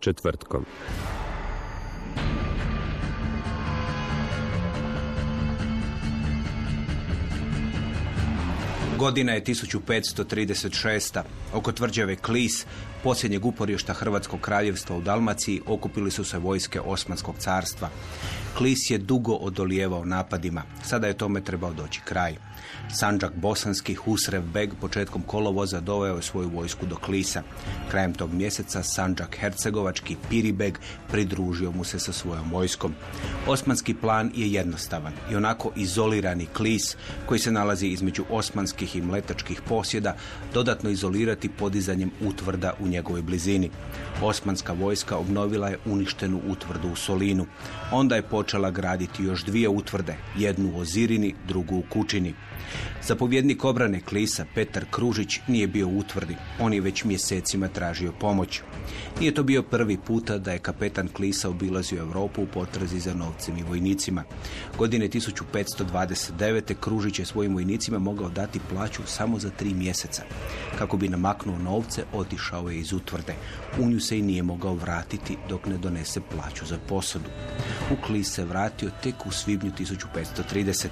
Četvrtkom. Godina je 1536. Oko tvrđave Klis, posljednjeg uporišta Hrvatskog kraljevstva u Dalmaciji, okupili su se vojske Osmanskog carstva. Klis je dugo odolijevao napadima. Sada je tome trebao doći kraj. Sanđak Bosanski Husrev Beg početkom kolovoza doveo je svoju vojsku do Klisa. Krajem tog mjeseca Sanđak Hercegovački Piribeg pridružio mu se sa svojom vojskom. Osmanski plan je jednostavan i onako izolirani Klis koji se nalazi između osmanskih i mletačkih posjeda dodatno izolirati podizanjem utvrda u njegovoj blizini. Osmanska vojska obnovila je uništenu utvrdu u Solinu. Onda je počela graditi još dvije utvrde, jednu u Ozirini, drugu u Kučini. Zapovjednik obrane Klisa, Petar Kružić, nije bio utvrdi. On je već mjesecima tražio pomoć. Nije to bio prvi puta da je kapetan Klisa obilazio Europu u potrazi za novcem i vojnicima. Godine 1529. Kružić je svojim vojnicima mogao dati plaću samo za tri mjeseca. Kako bi namaknuo novce, otišao je iz utvrde. U nju se i nije mogao vratiti dok ne donese plaću za posadu. U Klis se vratio tek u svibnju 1530.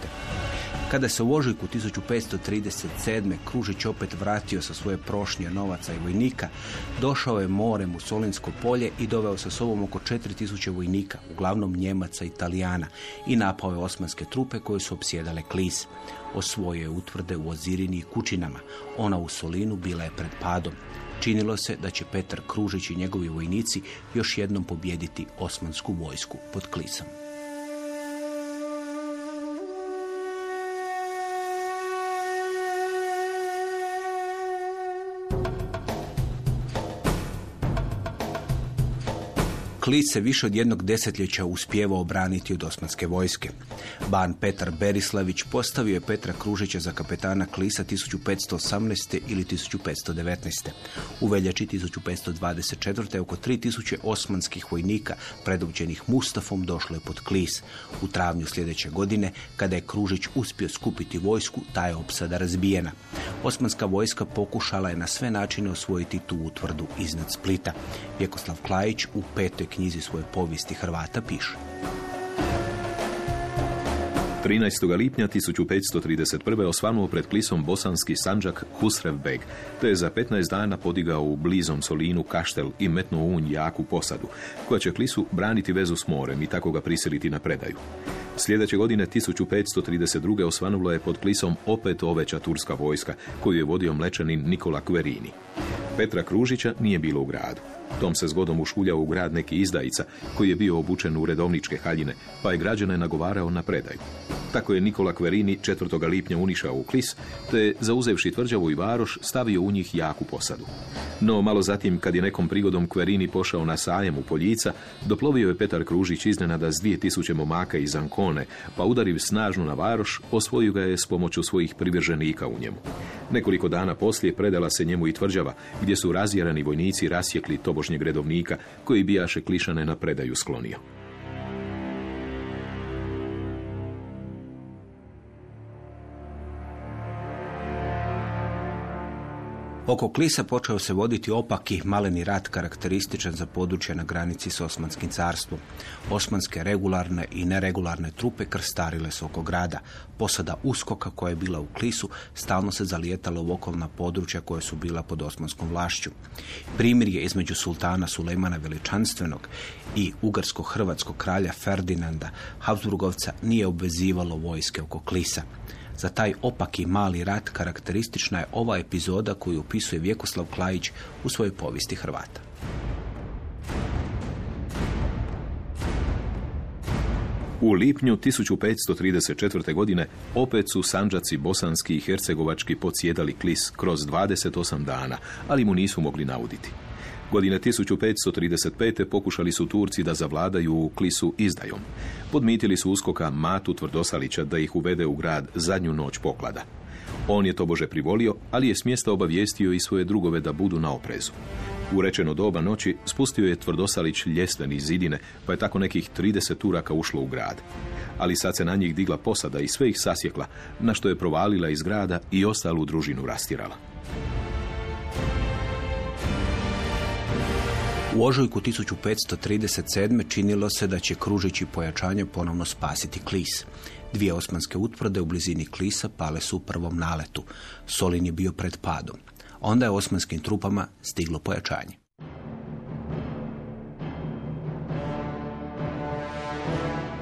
Kada se u ožujku 1537. Kružić opet vratio sa svoje prošnje novaca i vojnika, došao je morem u Solinsko polje i doveo sa sobom oko 4000 vojnika, uglavnom Njemaca i Italijana, i napao je osmanske trupe koje su opsjedale Klis. Osvojio je utvrde u Ozirini i Kućinama. Ona u Solinu bila je pred padom. Činilo se da će Petar Kružić i njegovi vojnici još jednom pobijediti osmansku vojsku pod Klisom. Klis se više od jednog desetljeća uspjevao obraniti od osmanske vojske. Ban Petar Berislavić postavio je Petra Kružića za kapetana Klisa 1518. ili 1519. U veljači 1524. oko 3000 osmanskih vojnika predvođenih Mustafom došlo je pod Klis. U travnju sljedeće godine, kada je Kružić uspio skupiti vojsku, ta je opsada razbijena. Osmanska vojska pokušala je na sve načine osvojiti tu utvrdu iznad Splita. Vjekoslav Klajić u petoj knjizi svoje povijesti Hrvata piše. 13. lipnja 1531. osvanuo pred klisom bosanski sanđak Husrev Beg, te je za 15 dana podigao u blizom Solinu kaštel i metnuo u jaku posadu, koja će klisu braniti vezu s morem i tako ga prisiliti na predaju. Sljedeće godine 1532. osvanulo je pod klisom opet oveća turska vojska, koju je vodio mlečanin Nikola Kverini. Petra Kružića nije bilo u gradu. Tom se zgodom ušuljao u grad neki izdajica koji je bio obučen u redovničke haljine, pa je građane nagovarao na predaju. Tako je Nikola Kverini 4. lipnja unišao u Klis, te zauzevši tvrđavu i varoš stavio u njih jaku posadu. No malo zatim, kad je nekom prigodom Kverini pošao na sajem u Poljica, doplovio je Petar Kružić iznenada s dvije tisuće momaka iz Ankone, pa udariv snažno na varoš, osvojio ga je s pomoću svojih privrženika u njemu. Nekoliko dana poslije predala se njemu i tvrđava, gdje su razjerani vojnici rasjekli tobožnjeg redovnika, koji bijaše klišane na predaju sklonio. Oko Klisa počeo se voditi opaki maleni rat karakterističan za područje na granici s Osmanskim carstvom. Osmanske regularne i neregularne trupe krstarile se oko grada. Posada uskoka koja je bila u Klisu stalno se zalijetala u okolna područja koja su bila pod osmanskom vlašću. Primjer je između sultana Sulejmana Veličanstvenog i ugarsko-hrvatskog kralja Ferdinanda Habsburgovca nije obvezivalo vojske oko Klisa. Za taj opaki mali rat karakteristična je ova epizoda koju opisuje Vjekoslav Klajić u svojoj povijesti Hrvata. U lipnju 1534. godine opet su Sanđaci bosanski i hercegovački podsjedali klis kroz 28 dana, ali mu nisu mogli nauditi. Godine 1535. pokušali su Turci da zavladaju u Klisu izdajom. Podmitili su uskoka Matu Tvrdosalića da ih uvede u grad zadnju noć poklada. On je to bože privolio, ali je s mjesta obavijestio i svoje drugove da budu na oprezu. U rečeno doba noći spustio je Tvrdosalić ljesten iz zidine, pa je tako nekih 30 Turaka ušlo u grad. Ali sad se na njih digla posada i sve ih sasjekla, na što je provalila iz grada i ostalu družinu rastirala. U ožujku 1537. činilo se da će kružići pojačanje ponovno spasiti Klis. Dvije osmanske utvrde u blizini Klisa pale su u prvom naletu. Solin je bio pred padom. Onda je osmanskim trupama stiglo pojačanje.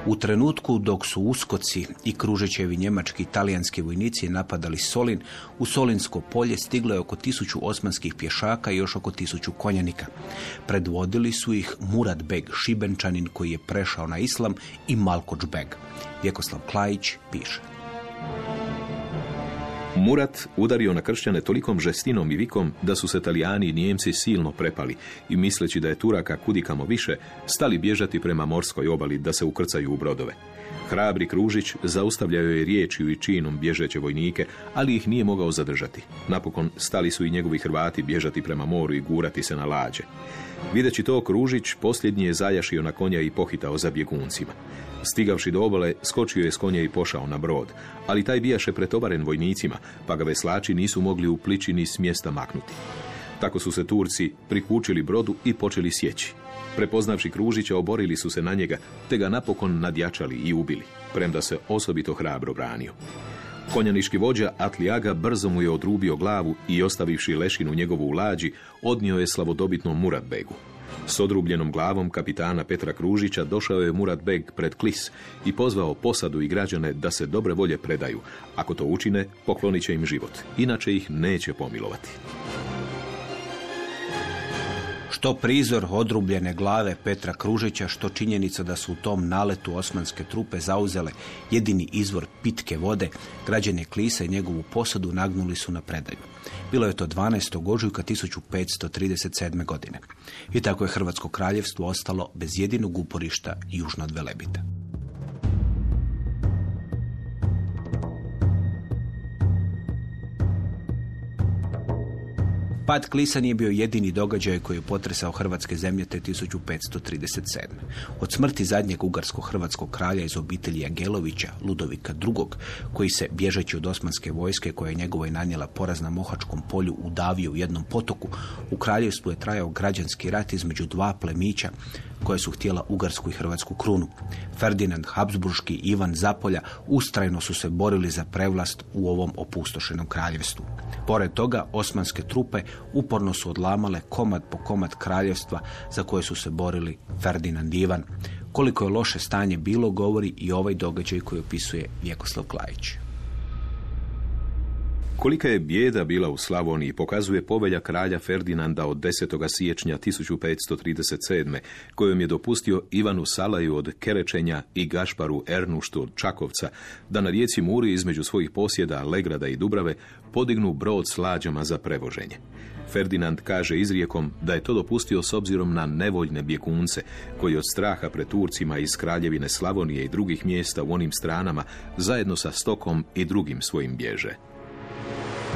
U trenutku dok su uskoci i kružećevi njemački i talijanski vojnici napadali Solin, u Solinsko polje stiglo je oko tisuću osmanskih pješaka i još oko tisuću konjanika. Predvodili su ih Murad Beg, Šibenčanin koji je prešao na islam i Malkoč Beg. Vjekoslav Klajić piše. Murat udario na kršćane tolikom žestinom i vikom da su se Talijani i Nijemci silno prepali i misleći da je Turaka kudikamo više, stali bježati prema morskoj obali da se ukrcaju u brodove. Hrabri Kružić zaustavljao je riječju i činom bježeće vojnike, ali ih nije mogao zadržati. Napokon stali su i njegovi Hrvati bježati prema moru i gurati se na lađe. Videći to, Kružić posljednji je zajašio na konja i pohitao za bjeguncima. Stigavši do obale, skočio je s konja i pošao na brod, ali taj bijaše pretovaren vojnicima, pa ga veslači nisu mogli u pličini s mjesta maknuti. Tako su se Turci prikučili brodu i počeli sjeći. Prepoznavši Kružića, oborili su se na njega, te ga napokon nadjačali i ubili, premda se osobito hrabro branio. Konjaniški vođa Atlijaga brzo mu je odrubio glavu i ostavivši lešinu njegovu u lađi, odnio je slavodobitnom Muradbegu. S odrubljenom glavom kapitana Petra Kružića došao je Murat Beg pred Klis i pozvao posadu i građane da se dobre volje predaju. Ako to učine, poklonit će im život. Inače ih neće pomilovati. Što prizor odrubljene glave Petra Kružića, što činjenica da su u tom naletu osmanske trupe zauzele jedini izvor pitke vode, građane Klisa i njegovu posadu nagnuli su na predaju. Bilo je to 12. ožujka 1537. godine. I tako je Hrvatsko kraljevstvo ostalo bez jedinog uporišta južno od Velebita. Pad Klisa nije bio jedini događaj koji je potresao hrvatske zemlje te 1537. Od smrti zadnjeg ugarsko-hrvatskog kralja iz obitelji Agelovića, Ludovika II, koji se, bježeći od osmanske vojske koja je njegovoj nanijela poraz na Mohačkom polju, udavio u jednom potoku, u kraljevstvu je trajao građanski rat između dva plemića koje su htjela ugarsku i hrvatsku krunu. Ferdinand Habsburški i Ivan Zapolja ustrajno su se borili za prevlast u ovom opustošenom kraljevstvu. Pored toga, osmanske trupe uporno su odlamale komad po komad kraljevstva za koje su se borili Ferdinand i Ivan. Koliko je loše stanje bilo, govori i ovaj događaj koji opisuje Vjekoslav Klajić. Kolika je bijeda bila u Slavoniji pokazuje povelja kralja Ferdinanda od 10. siječnja 1537. kojom je dopustio Ivanu Salaju od Kerečenja i Gašparu Ernuštu od Čakovca da na rijeci Muri između svojih posjeda Legrada i Dubrave podignu brod s lađama za prevoženje. Ferdinand kaže izrijekom da je to dopustio s obzirom na nevoljne bjekunce koji od straha pred Turcima iz Kraljevine Slavonije i drugih mjesta u onim stranama zajedno sa stokom i drugim svojim bježe.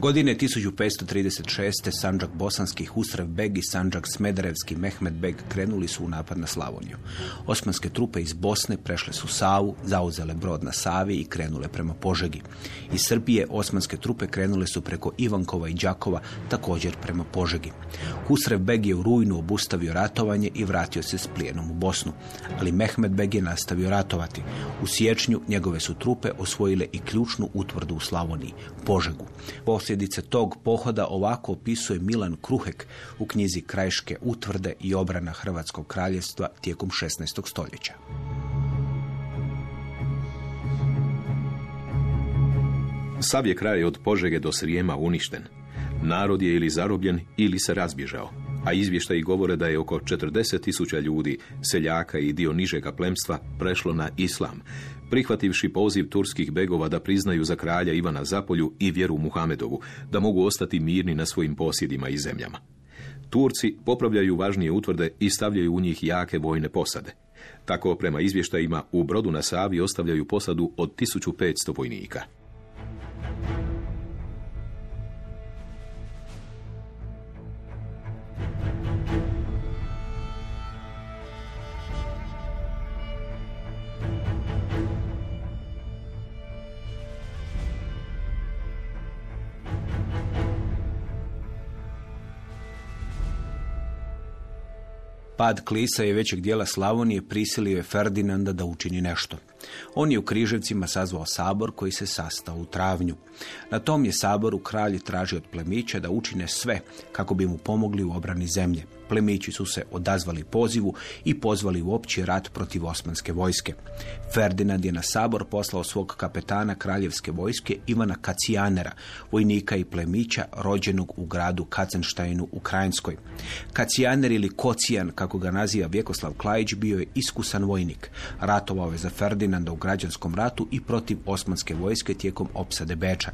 Godine 1536. Sanđak Bosanski Husrev Beg i Sanđak Smederevski Mehmed Beg krenuli su u napad na Slavoniju. Osmanske trupe iz Bosne prešle su Savu, zauzele brod na Savi i krenule prema Požegi. Iz Srbije osmanske trupe krenule su preko Ivankova i Đakova također prema Požegi. Husrev Beg je u rujnu obustavio ratovanje i vratio se s plijenom u Bosnu, ali Mehmed Beg je nastavio ratovati. U siječnju njegove su trupe osvojile i ključnu utvrdu u Slavoniji, Požegu. Posljedice tog pohoda ovako opisuje Milan Kruhek u knjizi Krajiške utvrde i obrana Hrvatskog kraljevstva tijekom 16. stoljeća. Sav je kraj od Požege do Srijema uništen. Narod je ili zarobljen ili se razbježao, a izvještaji govore da je oko 40 tisuća ljudi, seljaka i dio nižega plemstva prešlo na islam, prihvativši poziv turskih begova da priznaju za kralja Ivana Zapolju i vjeru Muhamedovu, da mogu ostati mirni na svojim posjedima i zemljama. Turci popravljaju važnije utvrde i stavljaju u njih jake vojne posade. Tako, prema izvještajima, u brodu na Savi ostavljaju posadu od 1500 vojnika. Pad Klisa i većeg dijela Slavonije prisilio je Ferdinanda da učini nešto. On je u Križevcima sazvao sabor koji se sastao u travnju. Na tom je saboru kralj tražio od plemića da učine sve kako bi mu pomogli u obrani zemlje. Plemići su se odazvali pozivu i pozvali u opći rat protiv osmanske vojske. Ferdinand je na sabor poslao svog kapetana kraljevske vojske Ivana Kacijanera, vojnika i plemića rođenog u gradu Kacenštajnu u Krajinskoj. Kacijaner ili Kocijan, kako ga naziva Vjekoslav Klajić, bio je iskusan vojnik. Ratovao je za Ferdinanda u građanskom ratu i protiv osmanske vojske tijekom opsade Beča.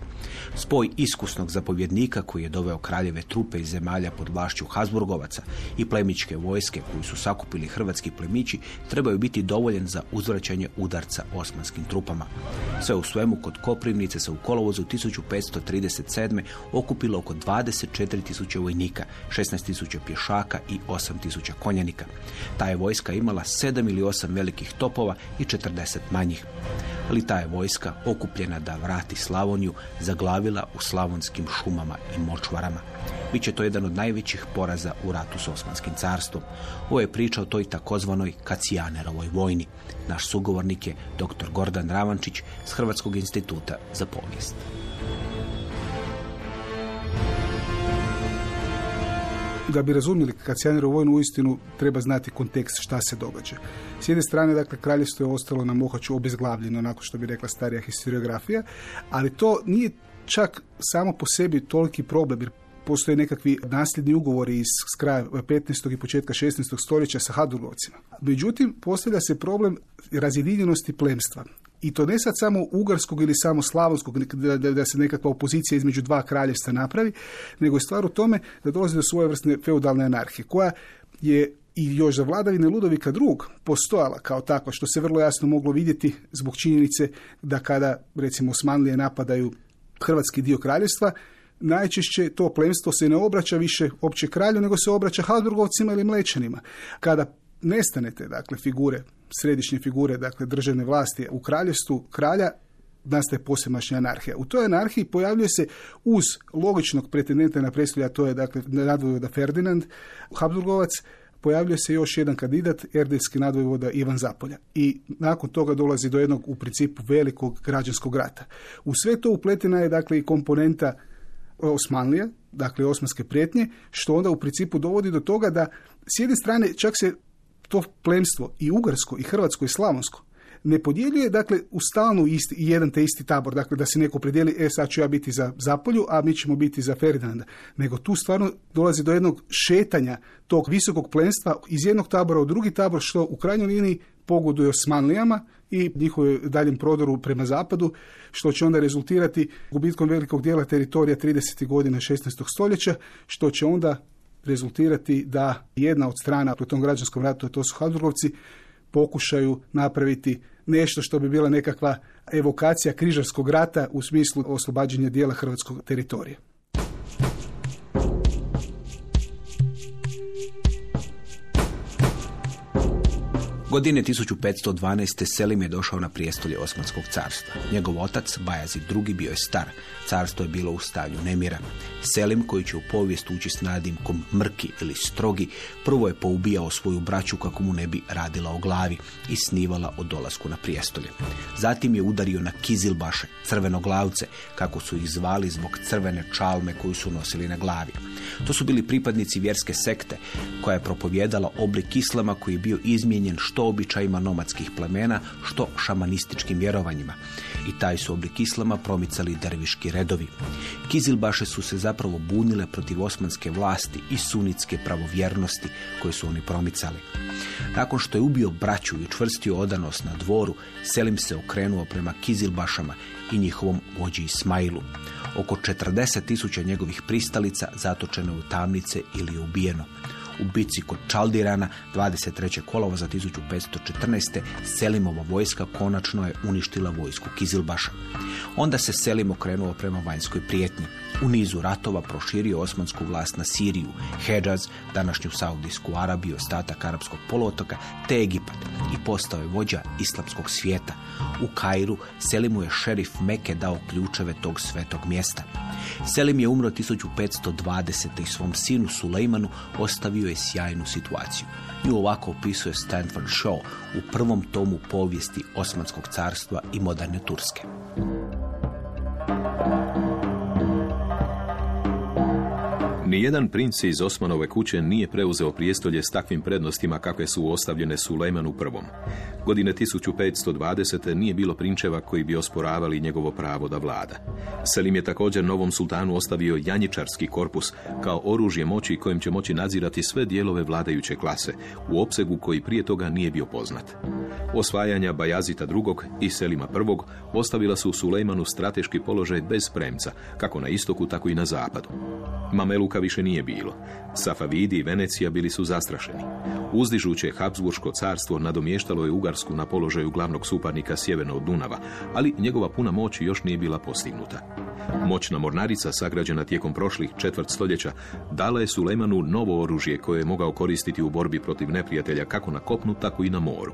Spoj iskusnog zapovjednika koji je doveo kraljeve trupe iz zemalja pod vlašću Habsburgovaca i plemičke vojske koju su sakupili hrvatski plemići trebaju biti dovoljen za uzvraćanje udarca osmanskim trupama. Sve u svemu kod Koprivnice se u kolovozu 1537. okupilo oko 24.000 vojnika, 16.000 pješaka i 8.000 konjanika. Ta je vojska imala 7 ili 8 velikih topova i 40 manjih. Ali ta je vojska, okupljena da vrati Slavoniju, zaglavila u slavonskim šumama i močvarama. Biće to jedan od najvećih poraza u ratu s Osmanskim carstvom. Ovo je priča o toj takozvanoj Kacijanerovoj vojni. Naš sugovornik je dr. Gordan Ravančić s Hrvatskog instituta za povijest. Da bi razumjeli Kacijanirovu vojnu uistinu treba znati kontekst šta se događa. S jedne strane, dakle, kraljevstvo je ostalo na Mohaču obezglavljeno, onako što bi rekla starija historiografija, ali to nije čak samo po sebi toliki problem, jer postoje nekakvi nasljedni ugovori iz kraja 15. i početka 16. stoljeća sa Hadurgovcima. Međutim, postavlja se problem razjedinjenosti plemstva. I to ne sad samo ugarskog ili samo slavonskog, da, da, da se nekakva opozicija između dva kraljevstva napravi, nego je stvar u tome da dolazi do svojevrsne feudalne anarhije, koja je i još za vladavine Ludovika II postojala kao takva, što se vrlo jasno moglo vidjeti zbog činjenice da kada, recimo, Osmanlije napadaju hrvatski dio kraljevstva, najčešće to plemstvo se ne obraća više opće kralju, nego se obraća Habsburgovcima ili Mlečanima. Kada nestanete, dakle, figure, središnje figure, dakle, državne vlasti u kraljevstvu kralja, nastaje posemašnja anarhija. U toj anarhiji pojavljuje se uz logičnog pretendenta na predsjedlja, to je dakle nadvojvoda Ferdinand, Habsburgovac, pojavljuje se još jedan kandidat, erdejski nadvojvoda Ivan Zapolja. I nakon toga dolazi do jednog u principu velikog građanskog rata. U sve to upletena je dakle i komponenta Osmanlija, dakle osmanske prijetnje, što onda u principu dovodi do toga da s jedne strane čak se to plemstvo i ugarsko i hrvatsko i slavonsko ne podjeljuje dakle u stalnu isti, jedan te isti tabor, dakle da se neko predijeli, e sad ću ja biti za Zapolju, a mi ćemo biti za Ferdinanda, nego tu stvarno dolazi do jednog šetanja tog visokog plemstva iz jednog tabora u drugi tabor, što u krajnjoj liniji pogoduje Osmanlijama i njihovom daljem prodoru prema zapadu, što će onda rezultirati gubitkom velikog dijela teritorija 30. godina 16. stoljeća, što će onda rezultirati da jedna od strana u tom građanskom ratu, a to su Habsburgovci, pokušaju napraviti nešto što bi bila nekakva evokacija križarskog rata u smislu oslobađanja dijela hrvatskog teritorija. Godine 1512. Selim je došao na prijestolje Osmanskog carstva. Njegov otac, Bajazid II. bio je star. Carstvo je bilo u stanju nemira. Selim, koji će u povijest ući s nadimkom mrki ili strogi, prvo je poubijao svoju braću kako mu ne bi radila o glavi i snivala o dolasku na prijestolje. Zatim je udario na kizilbaše, crvenoglavce, kako su ih zvali zbog crvene čalme koju su nosili na glavi. To su bili pripadnici vjerske sekte koja je propovjedala oblik islama koji je bio izmijenjen običajima nomadskih plemena, što šamanističkim vjerovanjima. I taj su oblik islama promicali derviški redovi. Kizilbaše su se zapravo bunile protiv osmanske vlasti i sunitske pravovjernosti koje su oni promicali. Nakon što je ubio braću i čvrstio odanost na dvoru, Selim se okrenuo prema Kizilbašama i njihovom vođi Ismailu. Oko 40 tisuća njegovih pristalica zatočeno u tamnice ili je ubijeno. U bici kod Čaldirana 23. kolova za 1514. Selimova vojska konačno je uništila vojsku Kizilbaša. Onda se Selim okrenuo prema vanjskoj prijetnji. U nizu ratova proširio osmansku vlast na Siriju, Hedžaz, današnju Saudijsku Arabiju, ostatak Arapskog poluotoka, te Egipat i postao je vođa islamskog svijeta. U Kairu Selimu je šerif Meke dao ključeve tog svetog mjesta. Selim je umro 1520. i svom sinu Sulejmanu ostavio je sjajnu situaciju. Nju ovako opisuje Stanford Shaw u prvom tomu povijesti Osmanskog carstva i moderne Turske. Nijedan princ iz Osmanove kuće nije preuzeo prijestolje s takvim prednostima kakve su ostavljene Sulejmanu prvom. Godine 1520. nije bilo prinčeva koji bi osporavali njegovo pravo da vlada. Selim je također novom sultanu ostavio janjičarski korpus kao oružje moći kojim će moći nadzirati sve dijelove vladajuće klase u opsegu koji prije toga nije bio poznat. Osvajanja Bajazita II. i Selima I. ostavila su Sulejmanu strateški položaj bez premca, kako na istoku, tako i na zapadu. Mameluka više nije bilo. Safavidi i Venecija bili su zastrašeni. Uzdižuće Habsburško carstvo nadomještalo je Ugarsku na položaju glavnog suparnika sjeverno od Dunava, ali njegova puna moć još nije bila postignuta. Moćna mornarica, sagrađena tijekom prošlih četvrt stoljeća, dala je Sulejmanu novo oružje koje je mogao koristiti u borbi protiv neprijatelja kako na kopnu, tako i na moru.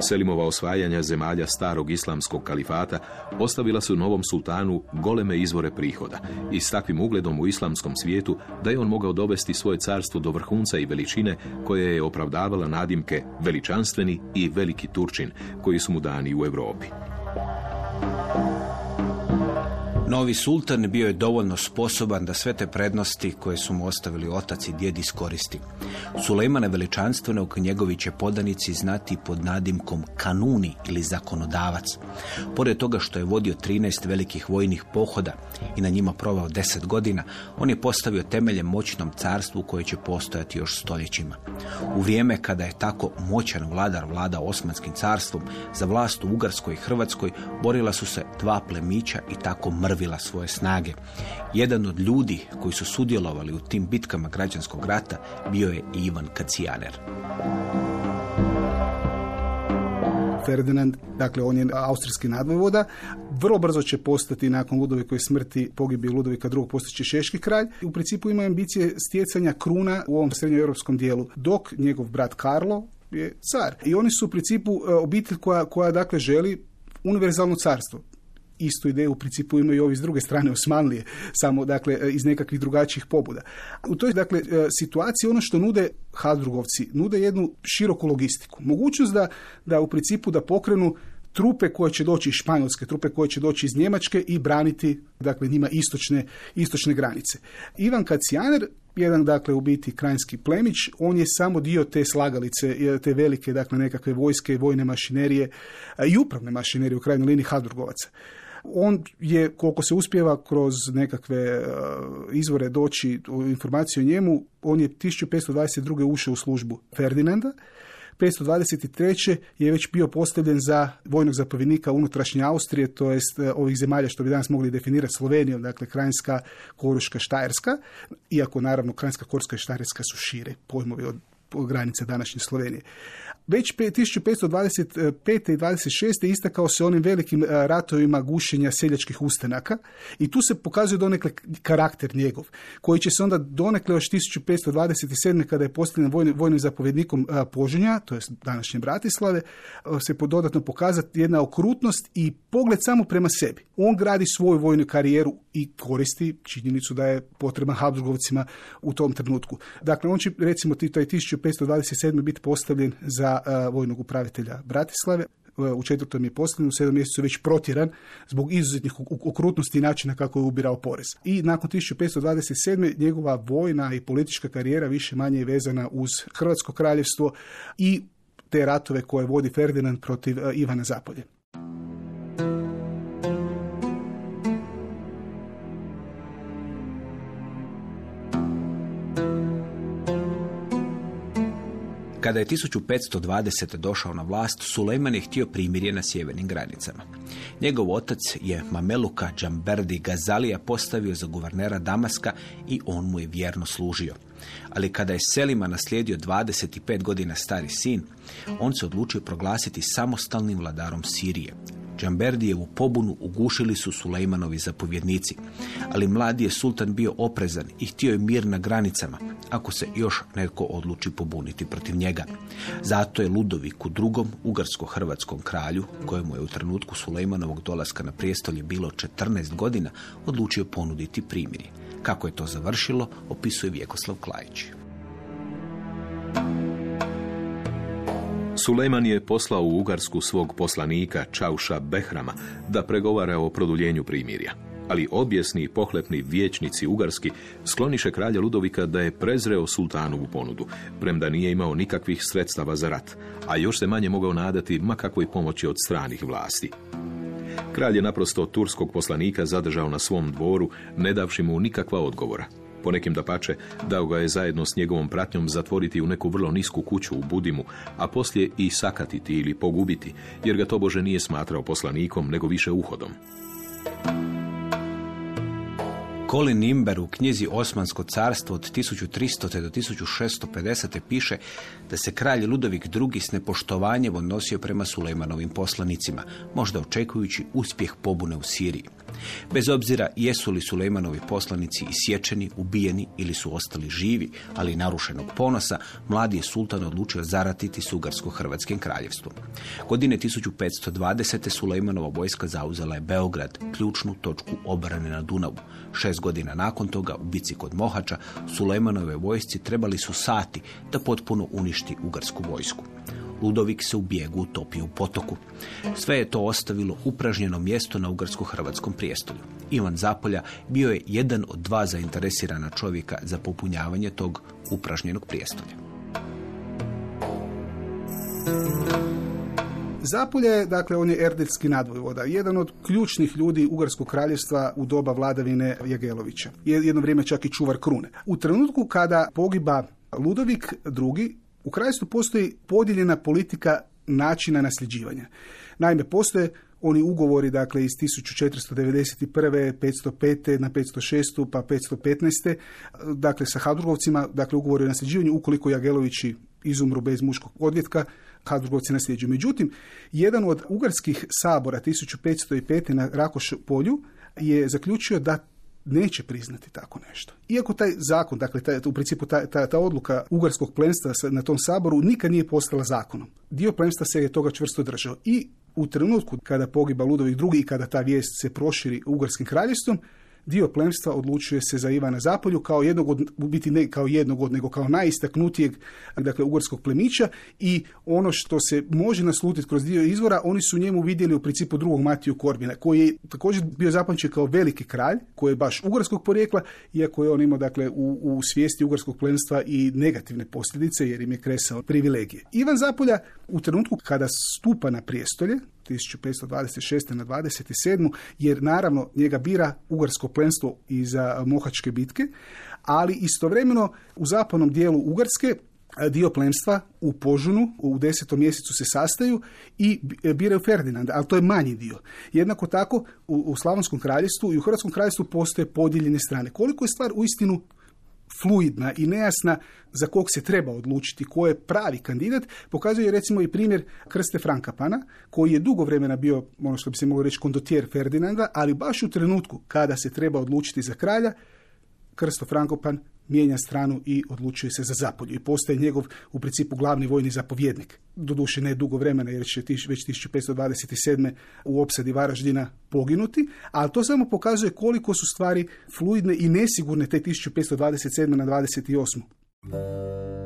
Selimova osvajanja zemalja starog islamskog kalifata ostavila su novom sultanu goleme izvore prihoda i s takvim ugledom u islamskom svijetu da je on mogao dovesti svoje carstvo do vrhunca i veličine koje je opravdavala nadimke veličanstveni i veliki Turčin koji su mu dani u Europi. Novi sultan bio je dovoljno sposoban da sve te prednosti koje su mu ostavili otac i djed iskoristi. Sulejmane veličanstveno njegovi će podanici znati pod nadimkom kanuni ili zakonodavac. Pored toga što je vodio 13 velikih vojnih pohoda i na njima provao 10 godina, on je postavio temelje moćnom carstvu koje će postojati još stoljećima. U vrijeme kada je tako moćan vladar vlada Osmanskim carstvom, za vlast u Ugarskoj i Hrvatskoj borila su se dva plemića i tako mrvila svoje snage. Jedan od ljudi koji su sudjelovali u tim bitkama građanskog rata bio je Ivan Kacijaner. Ferdinand, dakle on je austrijski nadvojvoda, vrlo brzo će postati nakon Ludovikove smrti pogibi Ludovika II. postaće šeški kralj. U principu ima ambicije stjecanja kruna u ovom srednjoeuropskom dijelu, dok njegov brat Karlo je car. I oni su u principu e, obitelj koja, koja dakle želi univerzalno carstvo istu ideju u principu imaju i ovi s druge strane Osmanlije, samo dakle iz nekakvih drugačijih pobuda. U toj dakle e, situaciji ono što nude Habsburgovci, nude jednu široku logistiku. Mogućnost da, da u principu da pokrenu trupe koje će doći iz Španjolske, trupe koje će doći iz Njemačke i braniti dakle njima istočne, istočne granice. Ivan Kacijaner jedan dakle u biti krajinski plemić, on je samo dio te slagalice, te velike dakle nekakve vojske, vojne mašinerije i upravne mašinerije u krajnjoj liniji Habsburgovaca. On je, koliko se uspjeva kroz nekakve e, izvore doći u informaciju o njemu, on je 1522. ušao u službu Ferdinanda, 523. je već bio postavljen za vojnog zapovjednika unutrašnje Austrije, to jest e, ovih zemalja što bi danas mogli definirati Slovenijom, dakle Krajinska, Koruška, Štajerska, iako naravno Krajinska, Koruška i Štajerska su šire pojmovi od granice današnje Slovenije. Već 1525. i 26. istakao se onim velikim e, ratovima gušenja seljačkih ustanaka i tu se pokazuje donekle karakter njegov, koji će se onda donekle još 1527. kada je postavljen vojnim, vojnim zapovjednikom e, Požunja, to je današnje Bratislave, e, se dodatno pokazati jedna okrutnost i pogled samo prema sebi. On gradi svoju vojnu karijeru i koristi činjenicu da je potreban Habsburgovcima u tom trenutku. Dakle, on će recimo taj 1527. biti postavljen za vojnog upravitelja Bratislave. U četvrtom je postavljen, u sedam mjesecu već protjeran zbog izuzetnih okrutnosti i načina kako je ubirao porez. I nakon 1527. njegova vojna i politička karijera više manje je vezana uz Hrvatsko kraljevstvo i te ratove koje vodi Ferdinand protiv Ivana Zapolje. Kada je 1520. došao na vlast, Sulejman je htio primirje na sjevernim granicama. Njegov otac je Mameluka Džamberdi Gazalija postavio za guvernera Damaska i on mu je vjerno služio. Ali kada je Selima naslijedio 25 godina stari sin, on se odlučio proglasiti samostalnim vladarom Sirije. Džamberdijevu pobunu ugušili su Sulejmanovi zapovjednici, ali mladi je sultan bio oprezan i htio je mir na granicama, ako se još netko odluči pobuniti protiv njega. Zato je Ludoviku drugom ugarsko-hrvatskom kralju, kojemu je u trenutku Sulejmanovog dolaska na prijestolje bilo 14 godina, odlučio ponuditi primjeri. Kako je to završilo, opisuje Vjekoslav Klajić. Sulejman je poslao u Ugarsku svog poslanika Čauša Behrama da pregovara o produljenju primirja. Ali objesni i pohlepni vijećnici Ugarski skloniše kralja Ludovika da je prezreo sultanovu ponudu, premda nije imao nikakvih sredstava za rat, a još se manje mogao nadati ma kakvoj pomoći od stranih vlasti. Kralj je naprosto turskog poslanika zadržao na svom dvoru, ne davši mu nikakva odgovora. Po nekim da pače, dao ga je zajedno s njegovom pratnjom zatvoriti u neku vrlo nisku kuću u Budimu, a poslije i sakatiti ili pogubiti, jer ga tobože nije smatrao poslanikom, nego više uhodom. Colin Nimber u knjizi Osmansko carstvo od 1300. do 1650. piše da se kralj Ludovik II. s nepoštovanjem odnosio prema Sulejmanovim poslanicima, možda očekujući uspjeh pobune u Siriji. Bez obzira jesu li Sulejmanovi poslanici isječeni, ubijeni ili su ostali živi, ali narušenog ponosa, mladi je sultan odlučio zaratiti s Ugarsko-Hrvatskim kraljevstvom. Godine 1520. Sulejmanova vojska zauzela je Beograd, ključnu točku obrane na Dunavu. Šest godina nakon toga, u bici kod Mohača, Sulejmanove vojsci trebali su sati da potpuno uništi Ugarsku vojsku. Ludovik se u bijegu utopio u potoku. Sve je to ostavilo upražnjeno mjesto na ugarsko-hrvatskom prijestolju. Ivan Zapolja bio je jedan od dva zainteresirana čovjeka za popunjavanje tog upražnjenog prijestolja. Zapolje je, dakle, on je erdelski nadvojvoda, jedan od ključnih ljudi Ugarskog kraljevstva u doba vladavine Jagelovića. Jedno vrijeme čak i čuvar krune. U trenutku kada pogiba Ludovik II, u kraljestvu postoji podijeljena politika načina nasljeđivanja. Naime, postoje oni ugovori, dakle, iz 1491. 505. na 506. pa 515. Dakle, sa Habsburgovcima, dakle, ugovori o nasljeđivanju, ukoliko Jagelovići izumru bez muškog odvjetka, Habsburgovci nasljeđuju. Međutim, jedan od ugarskih sabora 1505. na Rakoš polju je zaključio da neće priznati tako nešto. Iako taj zakon, dakle taj, u principu ta, ta, ta odluka ugarskog plenstva na tom saboru nikad nije postala zakonom. Dio plenstva se je toga čvrsto držao. I u trenutku kada pogiba Ludovik II i kada ta vijest se proširi ugarskim kraljevstvom, dio plemstva odlučuje se za Ivana Zapolju kao jednog od, biti ne kao jednog od, nego kao najistaknutijeg dakle, ugorskog plemića i ono što se može naslutiti kroz dio izvora, oni su njemu vidjeli u principu drugog Matiju Korbina, koji je također bio zapamćen kao veliki kralj, koji je baš ugarskog porijekla, iako je on imao dakle, u, u svijesti ugarskog plemstva i negativne posljedice, jer im je kresao privilegije. Ivan Zapolja u trenutku kada stupa na prijestolje, 1526. na 27. jer naravno njega bira ugarsko plenstvo za Mohačke bitke, ali istovremeno u zapadnom dijelu Ugarske dio plemstva u Požunu u desetom mjesecu se sastaju i biraju Ferdinanda, ali to je manji dio. Jednako tako u, Slavonskom kraljestvu i u Hrvatskom kraljestvu postoje podijeljene strane. Koliko je stvar u istinu fluidna i nejasna za kog se treba odlučiti, ko je pravi kandidat, pokazuje recimo i primjer Krste Frankapana, koji je dugo vremena bio, ono što bi se moglo reći, kondotjer Ferdinanda, ali baš u trenutku kada se treba odlučiti za kralja, Krsto Frankopan mijenja stranu i odlučuje se za zapolju i postaje njegov u principu glavni vojni zapovjednik. Doduše ne dugo vremena jer će već 1527. u opsadi Varaždina poginuti, ali to samo pokazuje koliko su stvari fluidne i nesigurne te 1527. na 28.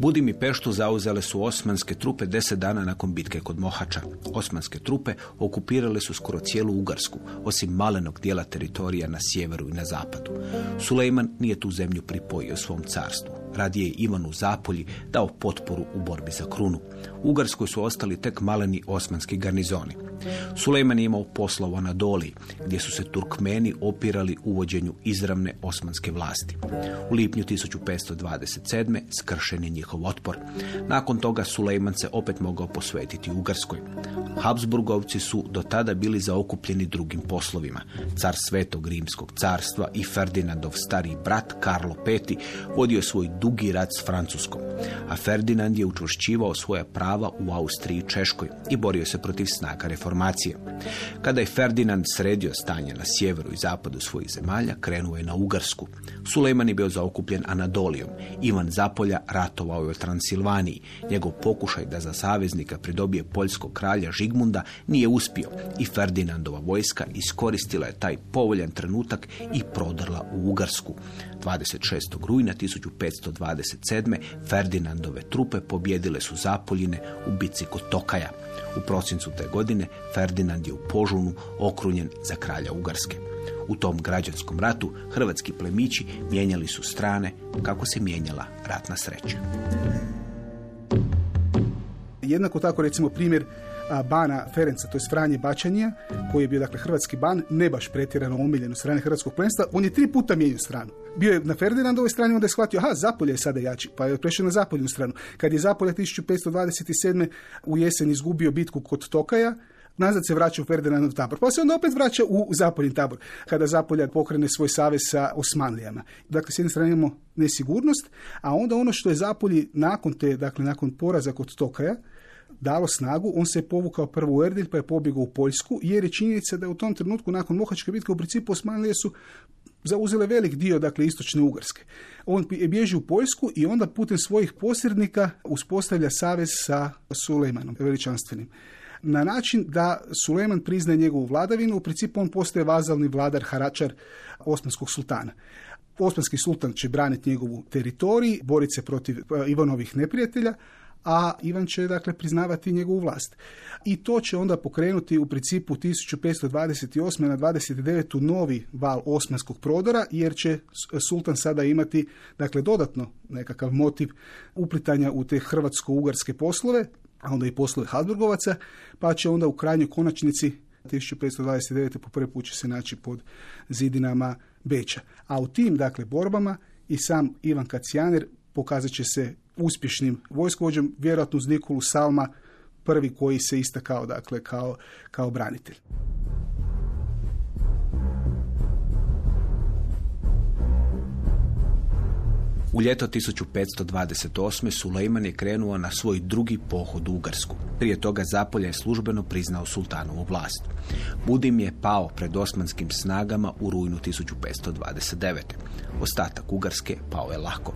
Budim i Peštu zauzele su osmanske trupe deset dana nakon bitke kod Mohača. Osmanske trupe okupirale su skoro cijelu Ugarsku, osim malenog dijela teritorija na sjeveru i na zapadu. Sulejman nije tu zemlju pripojio svom carstvu. Radije je Ivanu Zapolji dao potporu u borbi za krunu. U Ugarskoj su ostali tek maleni osmanski garnizoni. Sulejman je imao poslova na Doli, gdje su se Turkmeni opirali uvođenju izravne osmanske vlasti. U lipnju 1527. skršen je njihov otpor. Nakon toga Sulejman se opet mogao posvetiti Ugarskoj. Habsburgovci su do tada bili zaokupljeni drugim poslovima. Car Svetog Rimskog carstva i Ferdinandov stariji brat Karlo V vodio svoj dugi rat s Francuskom, a Ferdinand je učvršćivao svoja prava u Austriji i Češkoj i borio se protiv snaga reformacije. Kada je Ferdinand sredio stanje na sjeveru i zapadu svojih zemalja, krenuo je na Ugarsku. Sulejman je bio zaokupljen Anadolijom. Ivan Zapolja ratovao je o Transilvaniji. Njegov pokušaj da za saveznika pridobije poljskog kralja Žigmunda nije uspio i Ferdinandova vojska iskoristila je taj povoljan trenutak i prodrla u Ugarsku. 26. rujna 1527. Ferdinandove trupe pobjedile su Zapoljine u bici kod Tokaja. U prosincu te godine Ferdinand je u Požunu okrunjen za kralja Ugarske. U tom građanskom ratu hrvatski plemići mijenjali su strane kako se mijenjala ratna sreća. Jednako tako recimo primjer bana Ferenca, to je Franje Bačanija, koji je bio dakle hrvatski ban, ne baš pretjerano omiljen u strane hrvatskog plenstva, on je tri puta mijenjao stranu. Bio je na Ferdinandovoj strani, onda je shvatio, aha, Zapolje je sada jači, pa je prešao na zapoljnu stranu. Kad je Zapolje 1527. u jesen izgubio bitku kod Tokaja, nazad se vraća u Ferdinandov tabor. Pa se onda opet vraća u zapoljni tabor, kada Zapolja pokrene svoj savez sa Osmanlijama. Dakle, s jedne strane imamo nesigurnost, a onda ono što je Zapolji nakon te, dakle, nakon poraza kod Tokaja, dalo snagu, on se je povukao prvo u Erdilj pa je pobjegao u Poljsku, jer je činjenica da je u tom trenutku nakon Mohačke bitke u principu Osmanlije su zauzele velik dio dakle istočne Ugarske. On bježi u Poljsku i onda putem svojih posrednika uspostavlja savez sa Sulejmanom veličanstvenim. Na način da Sulejman priznaje njegovu vladavinu, u principu on postaje vazalni vladar Haračar Osmanskog sultana. Osmanski sultan će braniti njegovu teritorij, boriti se protiv e, Ivanovih neprijatelja, a Ivan će dakle priznavati njegovu vlast. I to će onda pokrenuti u principu 1528. na 29. novi val osmanskog prodora, jer će sultan sada imati dakle dodatno nekakav motiv uplitanja u te hrvatsko-ugarske poslove, a onda i poslove Habsburgovaca, pa će onda u krajnjoj konačnici 1529. po prvi put će se naći pod zidinama Beča. A u tim dakle borbama i sam Ivan Kacijaner pokazat će se uspješnim vojskovođom, vjerojatno uz Nikolu Salma, prvi koji se istakao dakle, kao, kao branitelj. U ljeto 1528. Sulejman je krenuo na svoj drugi pohod u Ugarsku. Prije toga Zapolja je službeno priznao sultanovu vlast. Budim je pao pred osmanskim snagama u rujnu 1529. Ostatak Ugarske pao je lako.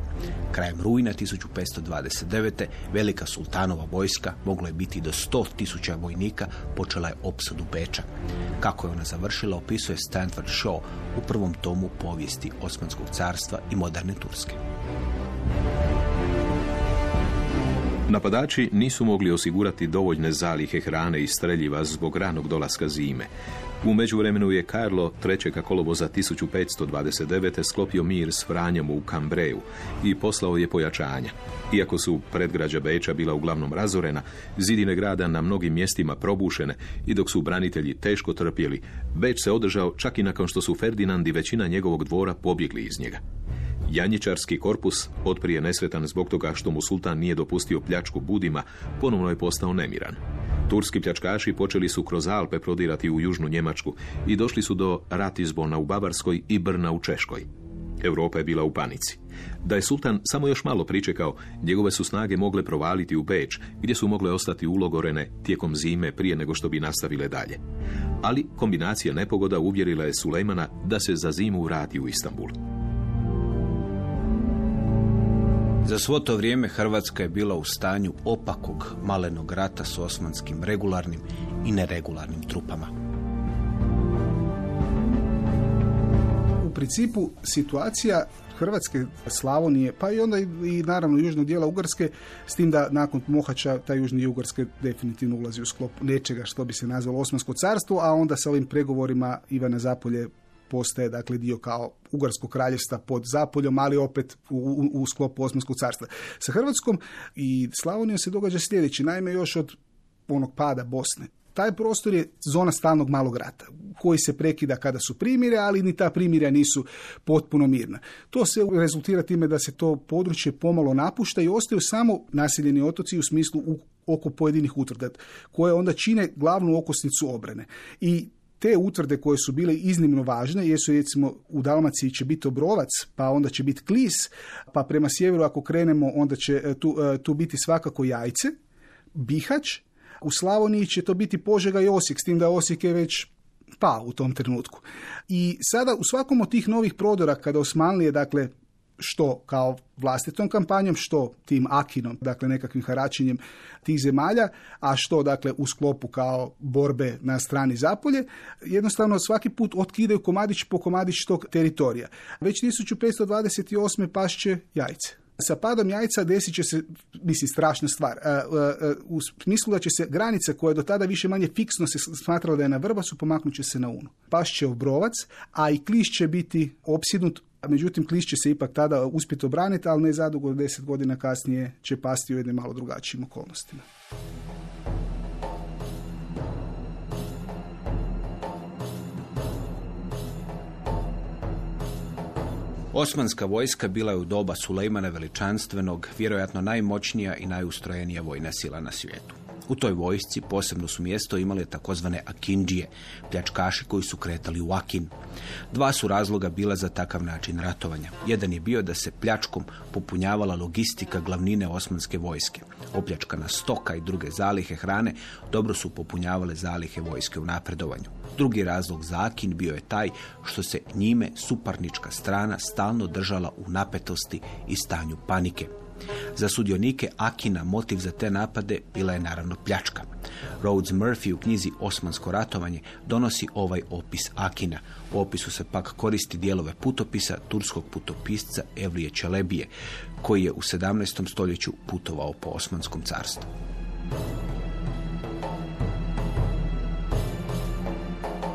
Krajem rujna 1529. velika sultanova vojska, moglo je biti do 100.000 vojnika, počela je opsadu Beča. Kako je ona završila, opisuje Stanford Shaw u prvom tomu povijesti Osmanskog carstva i moderne Turske. Napadači nisu mogli osigurati dovoljne zalihe hrane i streljiva zbog ranog dolaska zime. U međuvremenu je Karlo 3. kolovoza 1529. sklopio mir s Franjom u Kambreju i poslao je pojačanja. Iako su predgrađa Beča bila uglavnom razorena, zidine grada na mnogim mjestima probušene i dok su branitelji teško trpjeli, Beč se održao čak i nakon što su Ferdinand i većina njegovog dvora pobjegli iz njega. Janjičarski korpus, otprije nesretan zbog toga što mu sultan nije dopustio pljačku budima, ponovno je postao nemiran. Turski pljačkaši počeli su kroz Alpe prodirati u južnu Njemačku i došli su do Ratizbona u Bavarskoj i Brna u Češkoj. Europa je bila u panici. Da je sultan samo još malo pričekao, njegove su snage mogle provaliti u Beč, gdje su mogle ostati ulogorene tijekom zime prije nego što bi nastavile dalje. Ali kombinacija nepogoda uvjerila je Sulejmana da se za zimu vrati u Istanbul. Za svo to vrijeme Hrvatska je bila u stanju opakog malenog rata s osmanskim regularnim i neregularnim trupama. U principu situacija Hrvatske, Slavonije, pa i onda i naravno južnog dijela Ugarske, s tim da nakon Mohača taj južni dio Ugarske definitivno ulazi u sklop nečega što bi se nazvalo Osmansko carstvo, a onda sa ovim pregovorima Ivana Zapolje postaje dakle dio kao Ugarskog kraljevstva pod Zapoljom, ali opet u, u, u sklopu Osmanskog carstva. Sa Hrvatskom i Slavonijom se događa sljedeći, naime još od onog pada Bosne. Taj prostor je zona stalnog malog rata, koji se prekida kada su primire, ali ni ta primirja nisu potpuno mirna. To se rezultira time da se to područje pomalo napušta i ostaju samo naseljeni otoci u smislu oko pojedinih utvrda, koje onda čine glavnu okosnicu obrane. I te utvrde koje su bile iznimno važne, jesu recimo u Dalmaciji će biti Obrovac, pa onda će biti Klis, pa prema sjeveru ako krenemo onda će e, tu, e, tu biti svakako Jajce, Bihać, u Slavoniji će to biti Požega i Osijek, s tim da Osijek je već pa u tom trenutku. I sada u svakom od tih novih prodora, kada Osmanlije, dakle, što kao vlastitom kampanjom, što tim akinom, dakle nekakvim haračenjem tih zemalja, a što dakle u sklopu kao borbe na strani Zapolje, jednostavno svaki put otkidaju komadić po komadić tog teritorija. Već 1528. pašće jajce. Sa padom jajca desit će se, mislim, strašna stvar, u smislu da će se granica koja je do tada više manje fiksno se smatrala da je na Vrbasu, pomaknut će se na Unu. Pašće obrovac, a i kliš će biti opsidnut Međutim, Kliš će se ipak tada uspjeti obraniti, ali ne zadugo deset godina kasnije će pasti u jednim malo drugačijim okolnostima. Osmanska vojska bila je u doba Sulejmana veličanstvenog, vjerojatno najmoćnija i najustrojenija vojna sila na svijetu. U toj vojsci posebno su mjesto imali takozvane Akinđije, pljačkaši koji su kretali u Akin. Dva su razloga bila za takav način ratovanja. Jedan je bio da se pljačkom popunjavala logistika glavnine osmanske vojske. Opljačkana stoka i druge zalihe hrane dobro su popunjavale zalihe vojske u napredovanju. Drugi razlog za Akin bio je taj što se njime suparnička strana stalno držala u napetosti i stanju panike. Za sudionike Akina motiv za te napade bila je naravno pljačka. Rhodes Murphy u knjizi Osmansko ratovanje donosi ovaj opis Akina. U opisu se pak koristi dijelove putopisa turskog putopisca Evlije Čelebije, koji je u 17. stoljeću putovao po Osmanskom carstvu.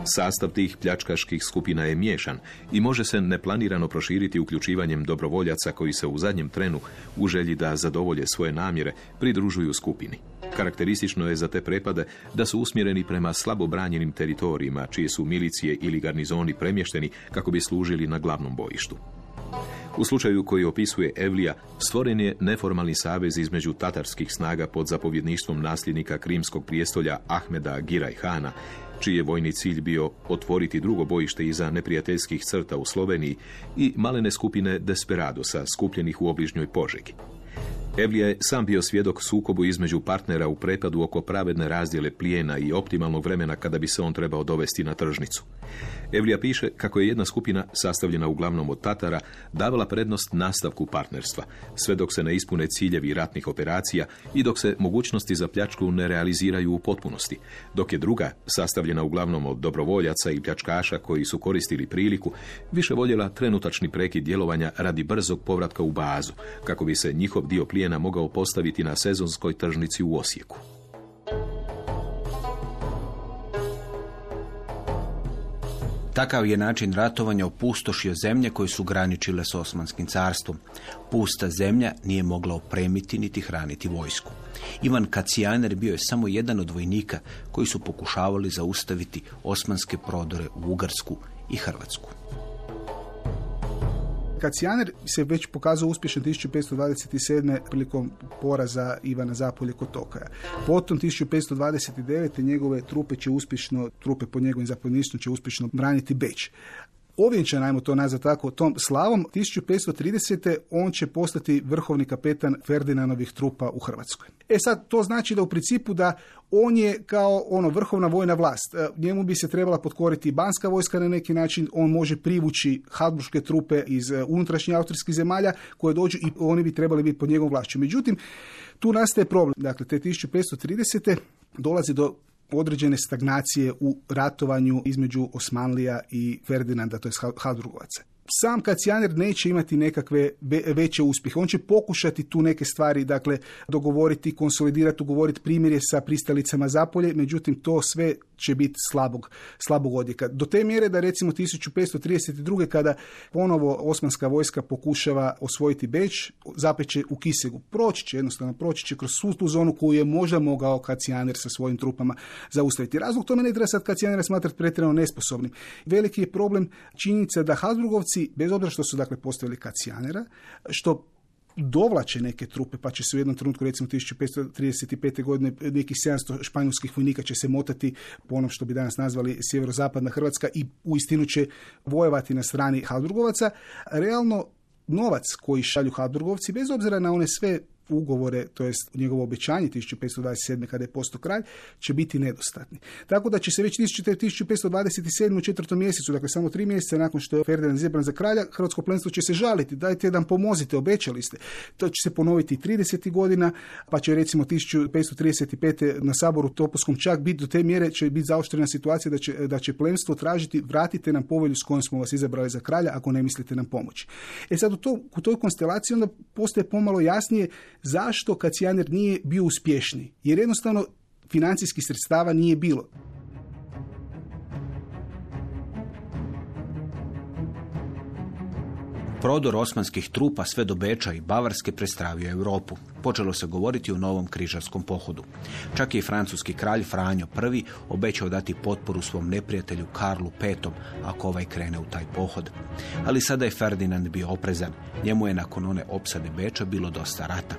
Sastav tih pljačkaških skupina je miješan i može se neplanirano proširiti uključivanjem dobrovoljaca koji se u zadnjem trenu u želji da zadovolje svoje namjere pridružuju skupini. Karakteristično je za te prepade da su usmjereni prema slabo branjenim teritorijima čije su milicije ili garnizoni premješteni kako bi služili na glavnom bojištu. U slučaju koji opisuje Evlija, stvoren je neformalni savez između tatarskih snaga pod zapovjedništvom nasljednika krimskog prijestolja Ahmeda Giraj Hana čiji je vojni cilj bio otvoriti drugo bojište iza neprijateljskih crta u Sloveniji i malene skupine desperadosa skupljenih u obližnjoj požegi. Evlija je sam bio svjedok sukobu između partnera u prepadu oko pravedne razdjele plijena i optimalnog vremena kada bi se on trebao dovesti na tržnicu. Evlija piše kako je jedna skupina, sastavljena uglavnom od Tatara, davala prednost nastavku partnerstva, sve dok se ne ispune ciljevi ratnih operacija i dok se mogućnosti za pljačku ne realiziraju u potpunosti, dok je druga, sastavljena uglavnom od dobrovoljaca i pljačkaša koji su koristili priliku, više voljela trenutačni prekid djelovanja radi brzog povratka u bazu, kako bi se njihov dio plijena mogao postaviti na sezonskoj tržnici u Osijeku. Takav je način ratovanja opustošio zemlje koje su graničile s Osmanskim carstvom. Pusta zemlja nije mogla opremiti niti hraniti vojsku. Ivan Kacijaner bio je samo jedan od vojnika koji su pokušavali zaustaviti osmanske prodore u Ugarsku i Hrvatsku. Kacijaner se već pokazao uspješan 1527. prilikom poraza Ivana Zapolje kod Tokaja. Potom 1529. njegove trupe će uspješno, trupe pod njegovim zapovjedništvom će uspješno braniti Beč ovjenčan, ajmo to nazvati tako, tom slavom, 1530. on će postati vrhovni kapetan Ferdinandovih trupa u Hrvatskoj. E sad, to znači da u principu da on je kao ono vrhovna vojna vlast. E, njemu bi se trebala potkoriti banska vojska na neki način, on može privući Habsburške trupe iz e, unutrašnjih austrijskih zemalja koje dođu i oni bi trebali biti pod njegovom vlašću. Međutim, tu nastaje problem. Dakle, te 1530. dolazi do određene stagnacije u ratovanju između Osmanlija i Ferdinanda, to je Habsburgovaca sam Kacijaner neće imati nekakve veće uspjehe. On će pokušati tu neke stvari, dakle, dogovoriti, konsolidirati, ugovoriti primjerje sa pristalicama Zapolje, međutim, to sve će biti slabog, slabog odjeka. Do te mjere da recimo 1532. kada ponovo osmanska vojska pokušava osvojiti Beč, zapeće u Kisegu. Proći će, jednostavno proći će kroz svu tu zonu koju je možda mogao Kacijaner sa svojim trupama zaustaviti. Razlog tome ne treba sad Kacijanera smatrati pretjerano nesposobnim. Veliki je problem činjenica da Habsburgovci, bez obzira što su dakle postavili Kacijanera, što dovlače neke trupe, pa će se u jednom trenutku, recimo 1535. godine, nekih 700 španjolskih vojnika će se motati po onom što bi danas nazvali sjeverozapadna Hrvatska i uistinu će vojevati na strani Habsburgovaca. Realno, novac koji šalju Habsburgovci, bez obzira na one sve ugovore, to jest njegovo obećanje 1527. kada je postao kralj, će biti nedostatni. Tako da će se već 1527. u četvrtom mjesecu, dakle samo tri mjeseca nakon što je Ferdinand izabran za kralja, hrvatsko plenstvo će se žaliti, dajte nam pomozite, obećali ste. To će se ponoviti 30. godina, pa će recimo 1535. na saboru Topolskom čak biti do te mjere će biti zaoštrena situacija da će, da će plemstvo tražiti vratite nam povelju s kojom smo vas izabrali za kralja ako ne mislite nam pomoći. E sad u, to, u toj konstelaciji onda postaje pomalo jasnije Zašto Kacijaner nije bio uspješni? Jer jednostavno financijskih sredstava nije bilo. Prodor osmanskih trupa sve do Beča i Bavarske prestravio Europu. Počelo se govoriti o novom križarskom pohodu. Čak je i francuski kralj Franjo I obećao dati potporu svom neprijatelju Karlu V ako ovaj krene u taj pohod. Ali sada je Ferdinand bio oprezan. Njemu je nakon one opsade Beča bilo dosta rata.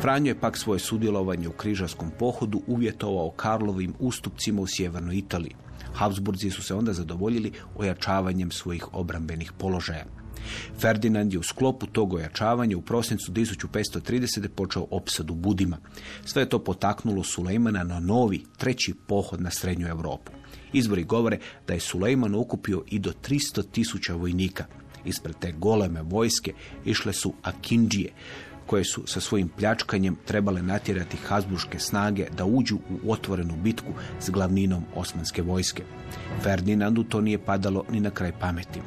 Franjo je pak svoje sudjelovanje u križarskom pohodu uvjetovao Karlovim ustupcima u sjevernoj Italiji. Habsburzi su se onda zadovoljili ojačavanjem svojih obrambenih položaja. Ferdinand je u sklopu tog ojačavanja u prosincu 1530. počeo opsadu Budima. Sve je to potaknulo Sulejmana na novi, treći pohod na srednju Europu. Izbori govore da je Sulejman okupio i do 300 tisuća vojnika. Ispred te goleme vojske išle su Akindžije, koje su sa svojim pljačkanjem trebale natjerati Hazbuške snage da uđu u otvorenu bitku s glavninom osmanske vojske. Ferdinandu to nije padalo ni na kraj pameti.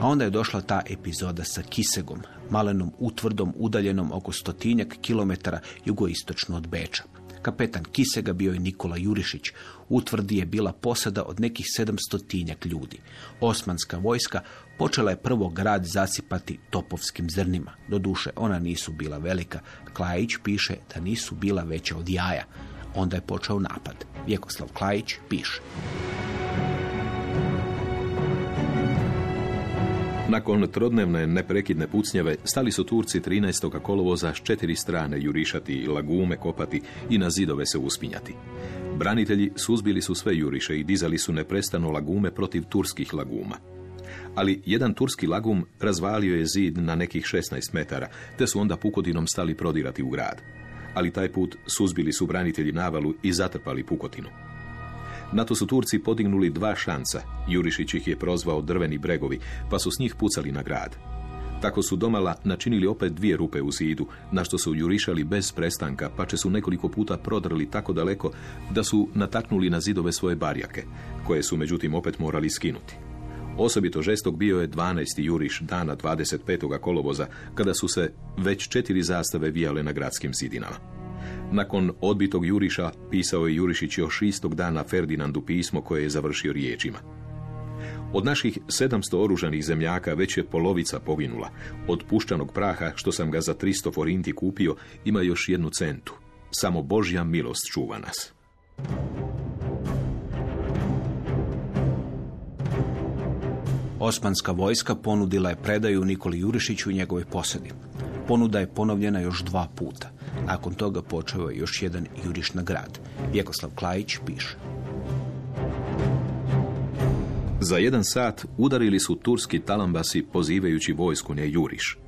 A onda je došla ta epizoda sa Kisegom, malenom utvrdom udaljenom oko stotinjak kilometara jugoistočno od Beča. Kapetan Kisega bio je Nikola Jurišić. Utvrdi je bila posada od nekih sedamstotinjak ljudi. Osmanska vojska počela je prvo grad zasipati topovskim zrnima. Doduše, ona nisu bila velika. Klajić piše da nisu bila veća od jaja. Onda je počeo napad. Vjekoslav Klajić piše. Nakon trodnevne neprekidne pucnjave stali su Turci 13. kolovoza s četiri strane jurišati, lagume kopati i na zidove se uspinjati. Branitelji suzbili su sve juriše i dizali su neprestano lagume protiv turskih laguma. Ali jedan turski lagum razvalio je zid na nekih 16 metara, te su onda pukodinom stali prodirati u grad. Ali taj put suzbili su branitelji navalu i zatrpali pukotinu. Na to su Turci podignuli dva šanca. Jurišić ih je prozvao drveni bregovi, pa su s njih pucali na grad. Tako su domala načinili opet dvije rupe u zidu, na što su jurišali bez prestanka, pa će su nekoliko puta prodrli tako daleko da su nataknuli na zidove svoje barjake, koje su međutim opet morali skinuti. Osobito žestok bio je 12. juriš dana 25. kolovoza, kada su se već četiri zastave vijale na gradskim zidinama. Nakon odbitog juriša pisao je Jurišić još istog dana Ferdinandu pismo koje je završio riječima. Od naših 700 oružanih zemljaka već je polovica poginula. Od puščanog praha, što sam ga za 300 forinti kupio, ima još jednu centu. Samo Božja milost čuva nas. Osmanska vojska ponudila je predaju Nikoli Jurišiću i njegove posadi. Ponuda je ponovljena još dva puta. Nakon toga počeo je još jedan juriš na grad. Vjekoslav Klajić piše. Za jedan sat udarili su turski talambasi pozivajući vojsku ne juriš.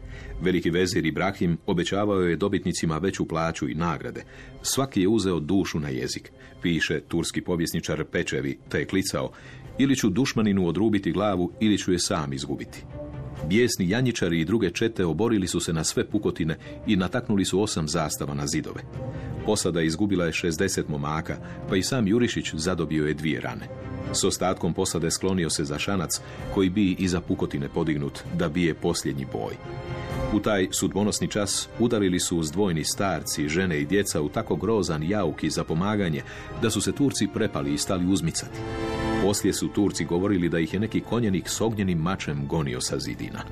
Veliki vezir Ibrahim obećavao je dobitnicima veću plaću i nagrade. Svaki je uzeo dušu na jezik, piše turski povjesničar Pečevi, te je klicao, ili ću dušmaninu odrubiti glavu, ili ću je sam izgubiti. Bijesni janjičari i druge čete oborili su se na sve pukotine i nataknuli su osam zastava na zidove. Posada izgubila je 60 momaka, pa i sam Jurišić zadobio je dvije rane. S ostatkom posade sklonio se za šanac, koji bi iza pukotine podignut da bije posljednji boj. U taj sudbonosni čas udarili su zdvojni starci, žene i djeca u tako grozan jauk za pomaganje, da su se Turci prepali i stali uzmicati. Poslije su Turci govorili da ih je neki konjenik s ognjenim mačem gonio sa zidina.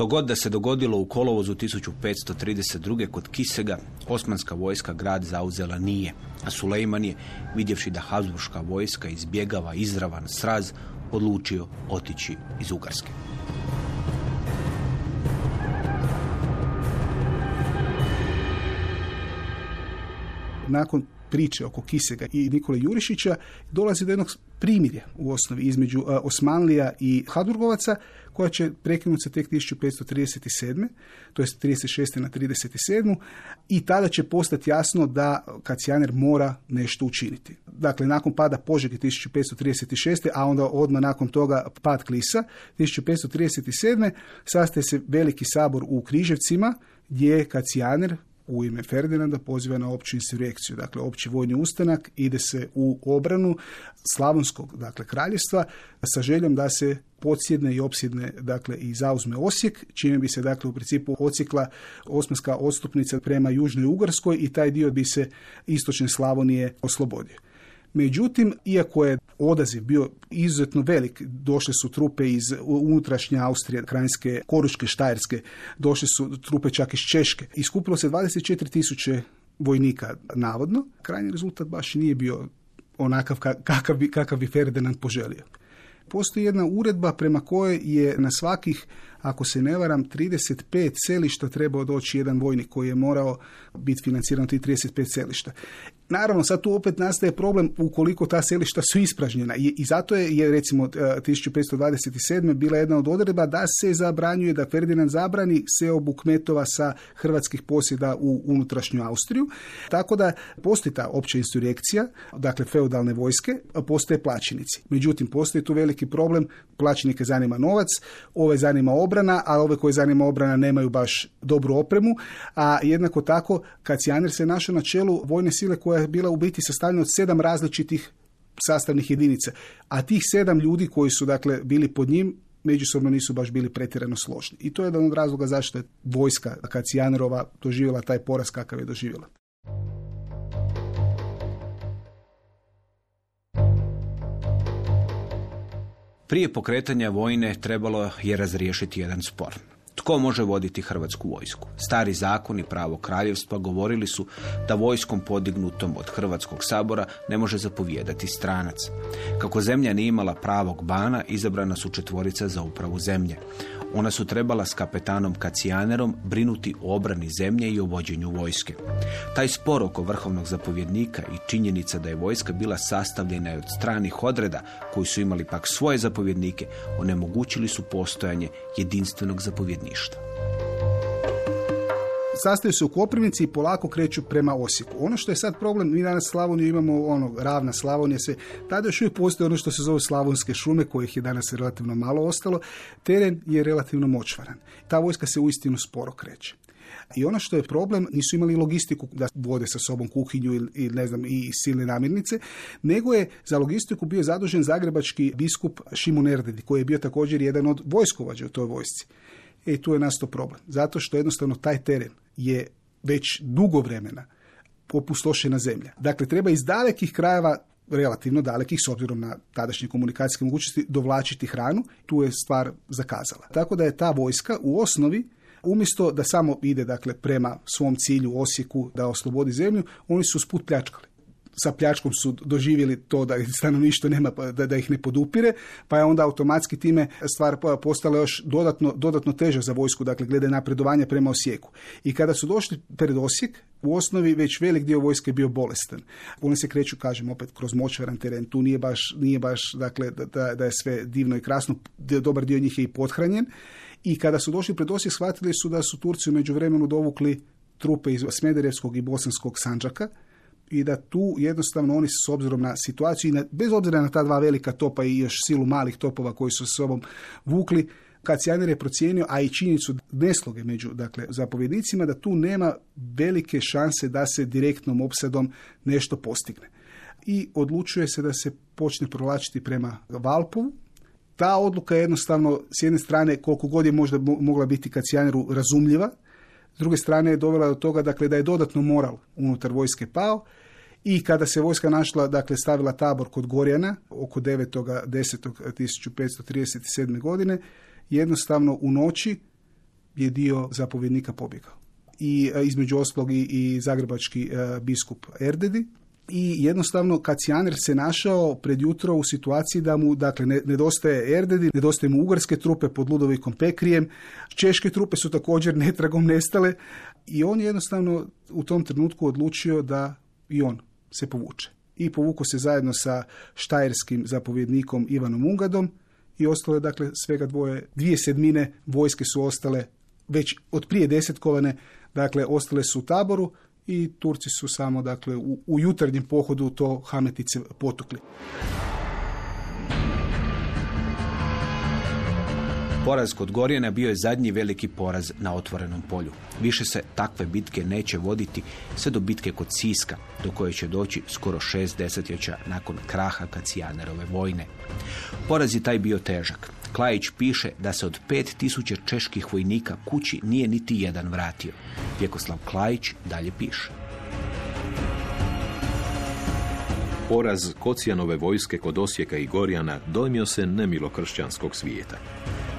Što god da se dogodilo u kolovozu 1532. kod Kisega, osmanska vojska grad zauzela nije, a Sulejman je, vidjevši da Habsburška vojska izbjegava izravan sraz, odlučio otići iz Ugarske. Nakon priče oko Kisega i Nikole Jurišića dolazi do jednog primirja u osnovi između Osmanlija i Habsburgovaca koja će prekinuti se tek 1537. to je 36. na 37. i tada će postati jasno da Kacijaner mora nešto učiniti. Dakle, nakon pada Požege 1536. a onda odmah nakon toga pad Klisa 1537. sastaje se veliki sabor u Križevcima gdje Kacijaner u ime Ferdinanda poziva na opću insurrekciju, dakle opći vojni ustanak, ide se u obranu slavonskog dakle kraljevstva sa željom da se podsjedne i opsjedne dakle i zauzme Osijek, čime bi se dakle u principu ocijekla osmanska odstupnica prema Južnoj Ugarskoj i taj dio bi se istočne Slavonije oslobodio. Međutim, iako je odaziv bio izuzetno velik, došle su trupe iz unutrašnje Austrije, Krajinske, Koruške, Štajerske, došle su trupe čak iz Češke. Iskupilo se 24 tisuće vojnika navodno. Krajnji rezultat baš nije bio onakav kakav bi, kakav bi Ferdinand poželio. Postoji jedna uredba prema kojoj je na svakih ako se ne varam, 35 selišta trebao doći jedan vojnik koji je morao biti financiran tih 35 selišta. Naravno, sad tu opet nastaje problem ukoliko ta selišta su ispražnjena i, i zato je, je recimo 1527. bila jedna od odredba da se zabranjuje da Ferdinand zabrani seobu kmetova sa hrvatskih posjeda u unutrašnju Austriju. Tako da postoji ta opća insurekcija, dakle feudalne vojske, postoje plaćenici. Međutim, postoji tu veliki problem, plaćenike zanima novac, ove zanima obrana, a ove koje zanima obrana nemaju baš dobru opremu, a jednako tako Kacijaner se našao na čelu vojne sile koja bila u biti sastavljena od sedam različitih sastavnih jedinica, a tih sedam ljudi koji su dakle bili pod njim međusobno nisu baš bili pretjerano složni. I to je jedan od razloga zašto je vojska Kacijanerova doživjela taj poraz kakav je doživjela. Prije pokretanja vojne trebalo je razriješiti jedan spor. Tko može voditi hrvatsku vojsku? Stari zakon i pravo kraljevstva govorili su da vojskom podignutom od Hrvatskog sabora ne može zapovijedati stranac. Kako zemlja nije imala pravog bana, izabrana su četvorica za upravu zemlje. Ona su trebala s kapetanom Kacijanerom brinuti o obrani zemlje i o vođenju vojske. Taj spor oko vrhovnog zapovjednika i činjenica da je vojska bila sastavljena od stranih odreda koji su imali pak svoje zapovjednike, onemogućili su postojanje jedinstvenog zapovjedništva sastaju se u Koprivnici i polako kreću prema Osijeku. Ono što je sad problem, mi danas Slavoniju imamo ono, ravna Slavonija se, tada još uvijek postoji ono što se zove slavonske šume, kojih je danas relativno malo ostalo. Teren je relativno močvaran. Ta vojska se uistinu sporo kreće. I ono što je problem, nisu imali logistiku da vode sa sobom kuhinju i, ne znam, i silne namirnice, nego je za logistiku bio zadužen zagrebački biskup Šimun Erdedi, koji je bio također jedan od vojskovađa u toj vojsci. E tu je nastao problem. Zato što jednostavno taj teren je već dugo vremena opustošena zemlja. Dakle, treba iz dalekih krajeva relativno dalekih s obzirom na tadašnje komunikacijske mogućnosti dovlačiti hranu, tu je stvar zakazala. Tako da je ta vojska u osnovi umjesto da samo ide dakle prema svom cilju Osijeku da oslobodi zemlju, oni su sput pljačkali. Sa pljačkom su doživjeli to da stanovništvo nema, da, da ih ne podupire, pa je onda automatski time stvar postala još dodatno, dodatno teža za vojsku, dakle glede napredovanja prema Osijeku. I kada su došli pred Osijek, u osnovi već velik dio vojske bio bolestan. Oni se kreću, kažem, opet kroz močvaran teren. Tu nije baš, nije baš dakle, da, da je sve divno i krasno. Dobar dio njih je i pothranjen. I kada su došli pred Osijek, shvatili su da su Turci u međuvremenu dovukli trupe iz Smederevskog i Bosanskog Sanđaka i da tu jednostavno oni s obzirom na situaciju i bez obzira na ta dva velika topa i još silu malih topova koji su s sobom vukli, Kacijaner je procijenio, a i činjenicu nesloge među dakle, zapovjednicima, da tu nema velike šanse da se direktnom opsadom nešto postigne. I odlučuje se da se počne provlačiti prema Valpovu. Ta odluka je jednostavno, s jedne strane, koliko god je možda mogla biti Kacijaneru razumljiva, s druge strane je dovela do toga dakle, da je dodatno moral unutar vojske pao i kada se vojska našla, dakle stavila tabor kod Gorjana oko 9.10.1537. godine, jednostavno u noći je dio zapovjednika pobjegao. I e, između ostalog i, zagrebački e, biskup Erdedi, i jednostavno Kacijaner se našao pred jutro u situaciji da mu dakle nedostaje Erdedi, nedostaje mu ugarske trupe pod Ludovikom Pekrijem, češke trupe su također netragom nestale i on je jednostavno u tom trenutku odlučio da i on se povuče. I povuko se zajedno sa štajerskim zapovjednikom Ivanom Ungadom i ostalo je dakle svega dvoje, dvije sedmine vojske su ostale već od prije desetkovane, dakle ostale su u taboru i Turci su samo dakle u, u jutarnjem pohodu to Hametice potukli. Poraz kod Gorjena bio je zadnji veliki poraz na otvorenom polju. Više se takve bitke neće voditi sve do bitke kod Siska, do koje će doći skoro šest desetljeća nakon kraha Kacijanerove vojne. Poraz je taj bio težak. Klajić piše da se od pet tisuća čeških vojnika kući nije niti jedan vratio. Vjekoslav Klajić dalje piše. Poraz Kocijanove vojske kod Osijeka i Gorjana dojmio se nemilo kršćanskog svijeta.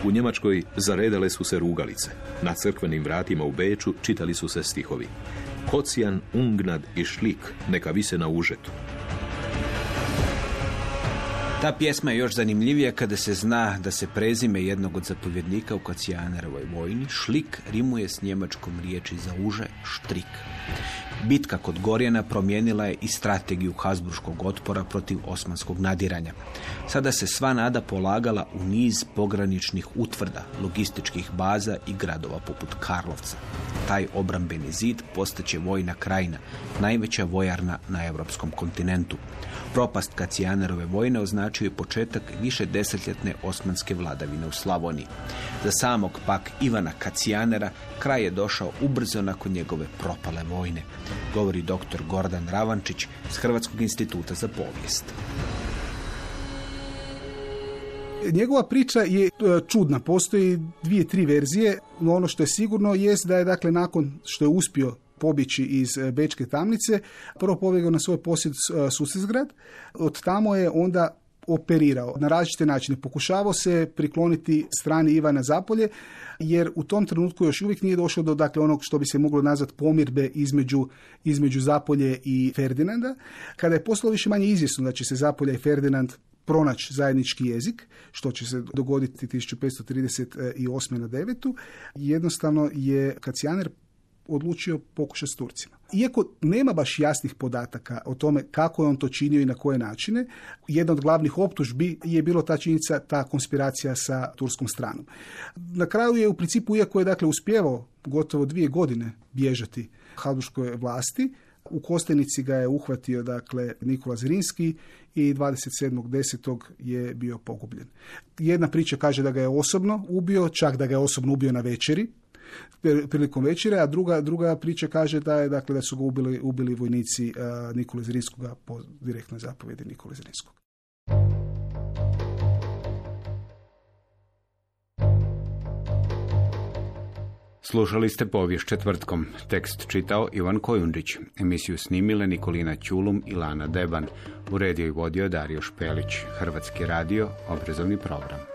U Njemačkoj zaredale su se rugalice. Na crkvenim vratima u Beču čitali su se stihovi. Kocijan, Ungnad i Šlik neka vise na užetu. Ta pjesma je još zanimljivija kada se zna da se prezime jednog od zapovjednika u Kocijanerovoj vojni, Šlik, rimuje s njemačkom riječi za uže, štrik. Bitka kod Gorjena promijenila je i strategiju Hasburškog otpora protiv osmanskog nadiranja. Sada se sva nada polagala u niz pograničnih utvrda, logističkih baza i gradova poput Karlovca. Taj obrambeni zid postaće vojna krajina, najveća vojarna na europskom kontinentu. Propast Kacijanerove vojne označuje početak više desetljetne osmanske vladavine u Slavoniji. Za samog pak Ivana Kacijanera kraj je došao ubrzo nakon njegove propale vojne, govori dr. Gordan Ravančić s Hrvatskog instituta za povijest. Njegova priča je e, čudna, postoji dvije, tri verzije, no ono što je sigurno jest da je dakle nakon što je uspio pobjeći iz e, Bečke tamnice, prvo pobjegao na svoj posjed e, Susizgrad, od tamo je onda operirao na različite načine. Pokušavao se prikloniti strani Ivana Zapolje, jer u tom trenutku još uvijek nije došlo do dakle, onog što bi se moglo nazvati pomirbe između, između Zapolje i Ferdinanda. Kada je postalo više manje izvjesno da će se Zapolje i Ferdinand pronaći zajednički jezik, što će se dogoditi 1538. na 9. Jednostavno je Kacijaner odlučio pokušati s Turcima. Iako nema baš jasnih podataka o tome kako je on to činio i na koje načine, jedna od glavnih optužbi je bilo ta činjenica, ta konspiracija sa turskom stranom. Na kraju je u principu, iako je dakle uspjevao gotovo dvije godine bježati Habsburškoj vlasti, u Kostenici ga je uhvatio dakle Nikola Zrinski i 27.10. je bio pogubljen. Jedna priča kaže da ga je osobno ubio, čak da ga je osobno ubio na večeri, prilikom večere, a druga, druga priča kaže da je dakle da su ga ubili, ubili vojnici uh, Nikole Zrinskoga po direktnoj zapovjedi Nikole Zrinskog. Slušali ste povijest četvrtkom. Tekst čitao Ivan Kojundžić. Emisiju snimile Nikolina Ćulum i Lana Deban. Uredio i vodio Dario Špelić. Hrvatski radio, obrazovni program.